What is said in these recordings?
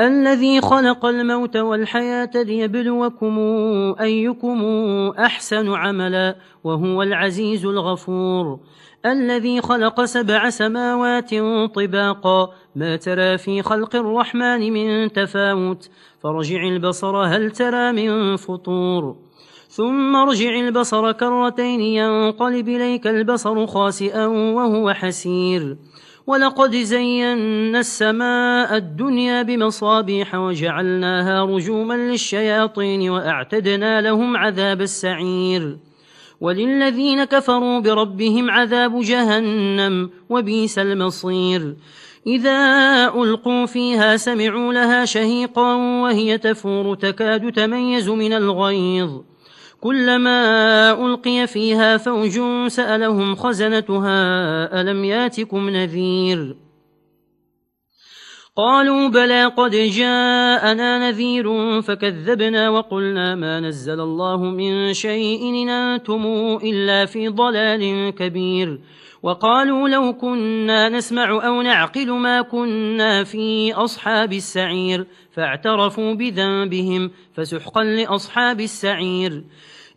الذي خلق الموت والحياة ليبلوكم أيكم أحسن عملا وهو العزيز الغفور. الذي خلق سبع سماوات طباقا. ما ترى في خلق الرحمن من تفاوت. فرجع البصر هل ترى من فطور. ثم ارجع البصر كرتين ينقلب إليك البصر خاسئا وهو حسير. ولقد زينا السماء الدنيا بمصابيح وجعلناها رجوما للشياطين وأعتدنا لهم عذاب السعير. وللذين كفروا بربهم عذاب جهنم وبيس المصير. إذا ألقوا فيها سمعوا لها شهيقا وهي تفور تكاد تميز من الغيظ. كلما ألقي فيها فوج سألهم خزنتها ألم ياتكم نذير؟ قالوا بلى قد جاءنا نذير فكذبنا وقلنا ما نزل الله من شيء ننتم إلا في ضلال كبير. وقالوا لو كنا نسمع أو نعقل ما كنا في أصحاب السعير فاعترفوا بذنبهم فسحقا لأصحاب السعير.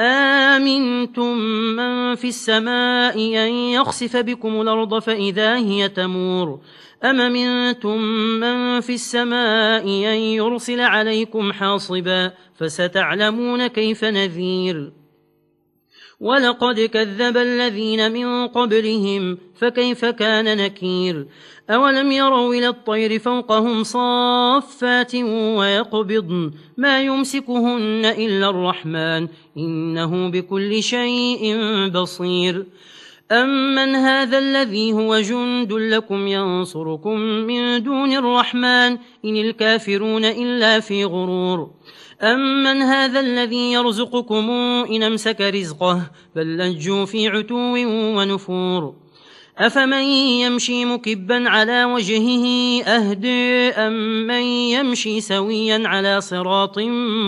آمنتم من في السماء أن يخسف بكم الأرض فإذا هي تمور أم منتم من في السماء أن يرسل عليكم حاصبا فستعلمون كيف نذير ولقد كذب الذين من قبلهم فكيف كان نكير أولم يروا إلى الطير فوقهم صافات ويقبض ما يمسكهن إلا الرحمن إنه بكل شيء بصير أمن هذا الذي هو جند لكم ينصركم من دون الرحمن إن الكافرون إلا في غرور أمن هذا الذي يرزقكم إن أمسك رزقه بل لجوا في عتو ونفور أفمن يمشي مكبا على وجهه أهدي أم من يمشي سويا على صراط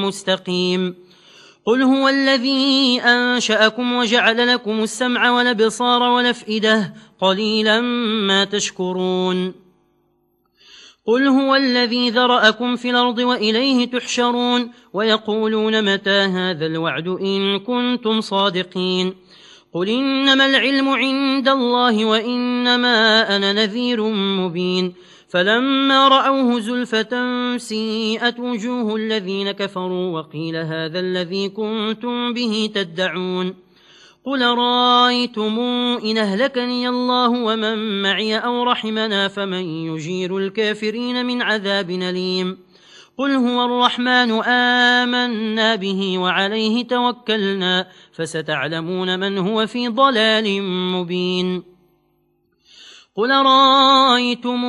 مستقيم قل هو الذي أنشأكم وجعل لكم السمع ولبصار والأفئدة قليلا ما تشكرون قل هو الذي ذرأكم في الأرض وإليه تحشرون ويقولون متى هذا الوعد إن كنتم صادقين قل إنما العلم عند الله وإنما أنا نذير مبين فلما رأوه زلفة سيئت وجوه الذين كفروا وقيل هذا الذي كنتم به تدعون قل رأيتم إن أهلكني الله ومن معي أو رحمنا فمن يجير الكافرين من عذاب نليم قل هو الرحمن آمنا به وعليه توكلنا فستعلمون من هو في ضلال مبين قل رأيتم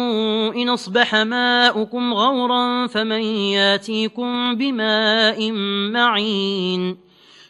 إن أصبح ماؤكم غورا فمن ياتيكم بماء معين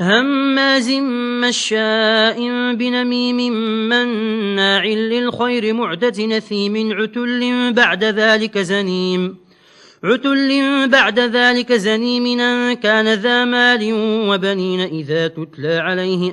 هماز مشاء بنميم مناع للخير معدة نثيم عتل بعد ذلك زنيم. عتل بعد ذلك زنيمنا كان ذا مال وبنين إذا تتلى عليه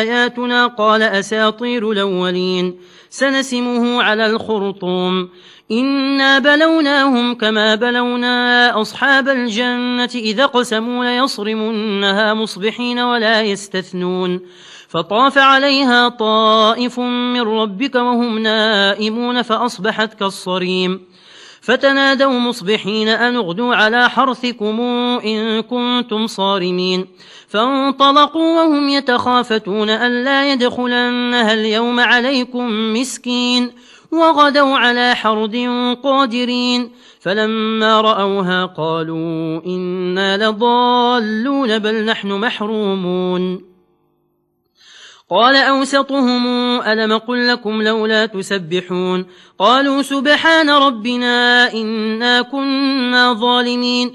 آياتنا قال أساطير الأولين سنسمه على الخرطوم إنا بلوناهم كما بلونا أصحاب الجنة إذا قسموا ليصرمنها مصبحين ولا يستثنون فطاف عليها طائف من ربك وهم نائمون فأصبحت كالصريم فتنادوا مصبحين أن اغدوا على حرثكم إن كنتم صارمين. فانطلقوا وهم يتخافتون أن لا يدخلنها اليوم عليكم مسكين. وغدوا على حرد قادرين. فلما رأوها قالوا إنا لضالون بل نحن محرومون. قال أوسطهم ألم قل لكم لولا تسبحون قالوا سبحان ربنا إنا كنا ظالمين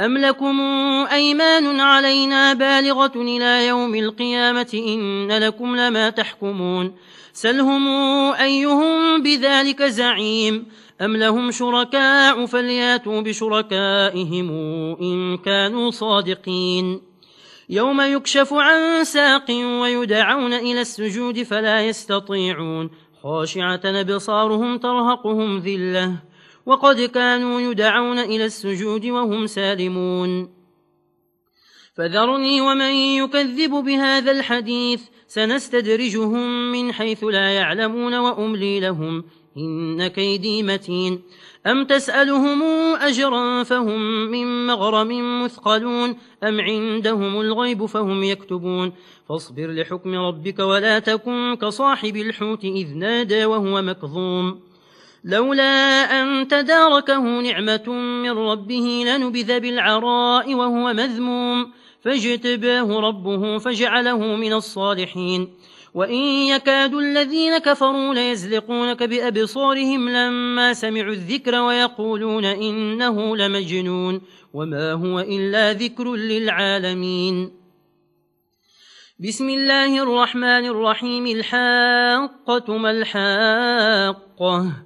أم لكم أيمان علينا بالغة إلى يوم القيامة إن لكم لما تحكمون سلهم أيهم بذلك زعيم أم لهم شركاء فلياتوا بشركائهم إن كانوا صادقين يوم يكشف عن ساق ويدعون إلى السجود فلا يستطيعون خاشعة نبصارهم ترهقهم ذلة وقد كانوا يدعون إلى السجود وهم سالمون. فذرني ومن يكذب بهذا الحديث سنستدرجهم من حيث لا يعلمون وأملي لهم إن كيدي متين. أم تسألهم أجرا فهم من مغرم مثقلون أم عندهم الغيب فهم يكتبون. فاصبر لحكم ربك ولا تكن كصاحب الحوت إذ نادى وهو مكظوم. لولا أن تداركه نعمة من ربه لنبذ بالعراء وهو مذموم فاجتباه ربه فجعله من الصالحين. وإن يكاد الذين كفروا ليزلقونك بأبصارهم لما سمعوا الذكر ويقولون إنه لمجنون وما هو إلا ذكر للعالمين. بسم الله الرحمن الرحيم الحاقة ما الحاقة؟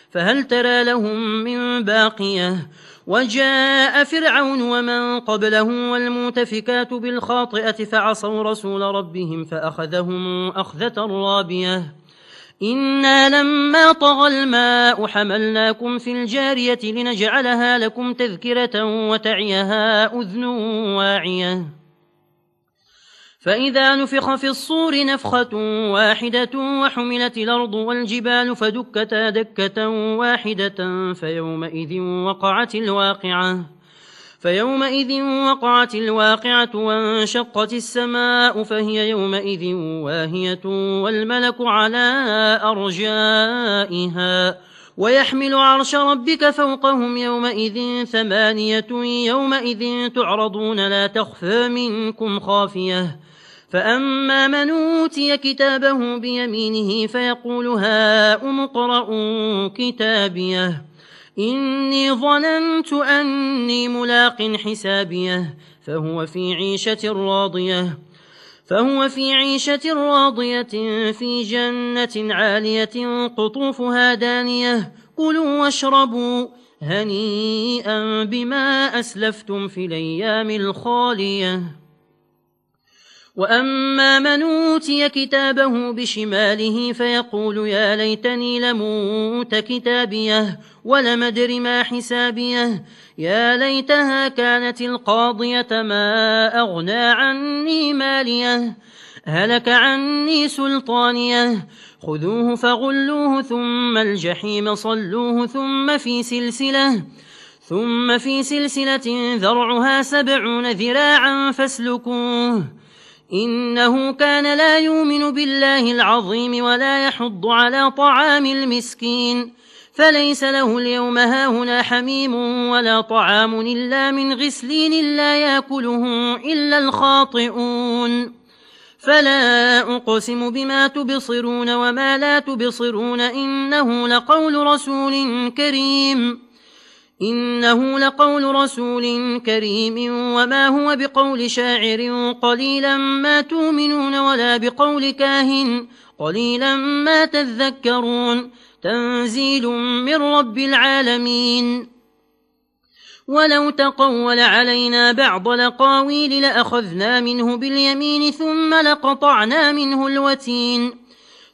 فهل ترى لهم من باقية؟ وجاء فرعون ومن قبله والمتفكات بالخاطئة فعصوا رسول ربهم فأخذهم أخذة رابية. إنا لما طغى الماء حملناكم في الجارية لنجعلها لكم تذكرة وتعيها أذن واعية. فإذا نفخ في الصور نفخة واحدة وحملت الأرض والجبال فدكتا دكة واحدة فيومئذ وقعت الواقعة فيومئذ وقعت الواقعة وانشقت السماء فهي يومئذ واهية والملك على أرجائها ويحمل عرش ربك فوقهم يومئذ ثمانية يومئذ تعرضون لا تخفى منكم خافية فأما من أوتي كتابه بيمينه فيقول هاؤم اقرءوا كتابيه إني ظننت أني ملاق حسابيه فهو في عيشة راضية فهو في عيشة راضية في جنة عالية قطوفها دانية قلوا واشربوا هنيئا بما أسلفتم في الأيام الخالية وأما من أوتي كتابه بشماله فيقول يا ليتني لموت كتابيه ولم أدر ما حسابيه يا ليتها كانت القاضية ما أغنى عني ماليه هلك عني سلطانيه خذوه فغلوه ثم الجحيم صلوه ثم في سلسله ثم في سلسلة ذرعها سبعون ذراعا فاسلكوه إنه كان لا يؤمن بالله العظيم ولا يحض على طعام المسكين فليس له اليوم هاهنا حميم ولا طعام إلا من غسلين لا يأكله إلا الخاطئون فلا أقسم بما تبصرون وما لا تبصرون إنه لقول رسول كريم إنه لقول رسول كريم وما هو بقول شاعر قليلا ما تؤمنون ولا بقول كاهن قليلا ما تذكرون تنزيل من رب العالمين ولو تقول علينا بعض لقاويل لأخذنا منه باليمين ثم لقطعنا منه الوتين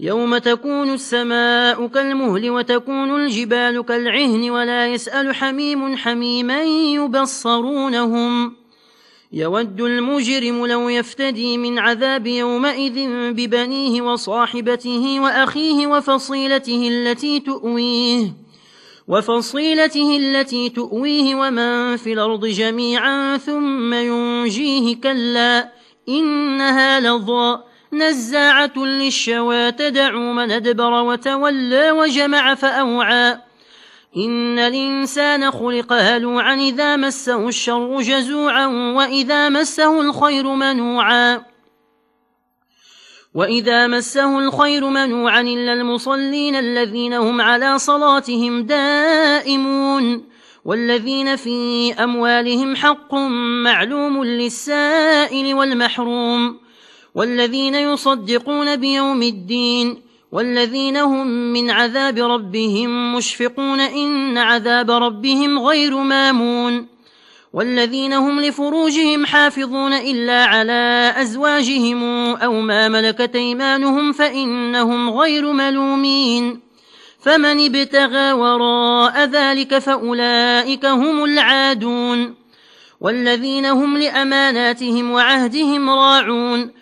يوم تكون السماء كالمهل وتكون الجبال كالعهن ولا يسأل حميم حميما يبصرونهم يود المجرم لو يفتدي من عذاب يومئذ ببنيه وصاحبته وأخيه وفصيلته التي تؤويه وفصيلته التي تؤويه ومن في الأرض جميعا ثم ينجيه كلا إنها لضاء نزاعة للشوى تدعو من أدبر وتولى وجمع فأوعى. إن الإنسان خلق هلوعا إذا مسه الشر جزوعا وإذا مسه الخير منوعا. وإذا مسه الخير منوعا إلا المصلين الذين هم على صلاتهم دائمون. والذين في أموالهم حق معلوم للسائل والمحروم. والذين يصدقون بيوم الدين والذين هم من عذاب ربهم مشفقون إن عذاب ربهم غير مامون والذين هم لفروجهم حافظون إلا على أزواجهم أو ما ملكت إيمانهم فإنهم غير ملومين فمن ابتغى وراء ذلك فأولئك هم العادون والذين هم لأماناتهم وعهدهم راعون.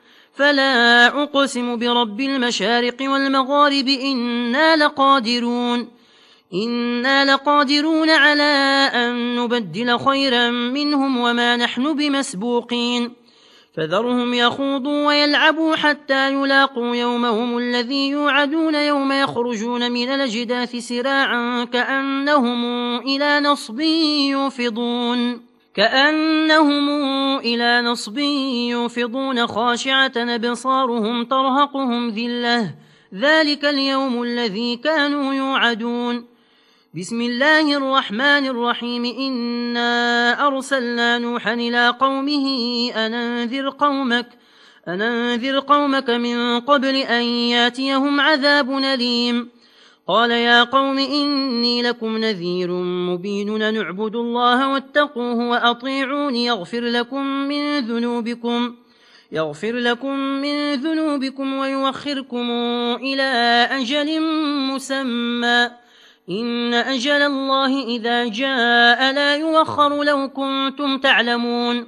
فلا أقسم برب المشارق والمغارب إنا لقادرون. إنا لقادرون على أن نبدل خيرا منهم وما نحن بمسبوقين. فذرهم يخوضوا ويلعبوا حتى يلاقوا يومهم الذي يوعدون يوم يخرجون من الجداث سراعا كأنهم إلى نصب يوفضون. كأنهم إلى نصب يوفضون خاشعة بصارهم ترهقهم ذلة. ذلك اليوم الذي كانوا يوعدون. بسم الله الرحمن الرحيم. إنا أرسلنا نوحا إلى قومه أننذر قومك أننذر قومك من قبل أن ياتيهم عذاب نليم قال يا قوم إني لكم نذير مبين نعبد الله واتقوه وأطيعون يغفر لكم من ذنوبكم يغفر لكم من ذنوبكم ويوخركم إلى أجل مسمى إن أجل الله إذا جاء لا يوخر لو كنتم تعلمون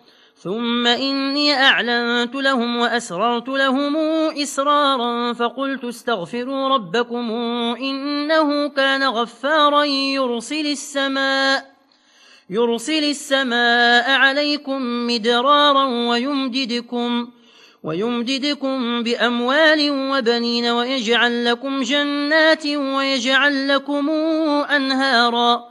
ثم إني أعلنت لهم وأسررت لهم إسرارا فقلت استغفروا ربكم إنه كان غفارا يرسل السماء يرسل السماء عليكم مدرارا ويمددكم ويمددكم بأموال وبنين ويجعل لكم جنات ويجعل لكم أنهاراً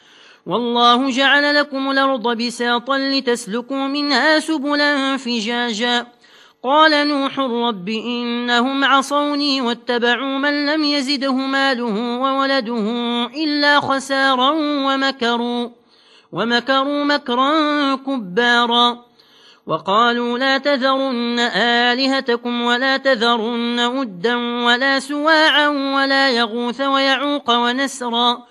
والله جعل لكم الأرض بساطا لتسلكوا منها سبلا فجاجا. قال نوح رب إنهم عصوني واتبعوا من لم يزده ماله وولده إلا خسارا ومكروا ومكروا مكرا كبارا. وقالوا لا تذرن آلهتكم ولا تذرن ودا ولا سواعا ولا يغوث ويعوق ونسرا.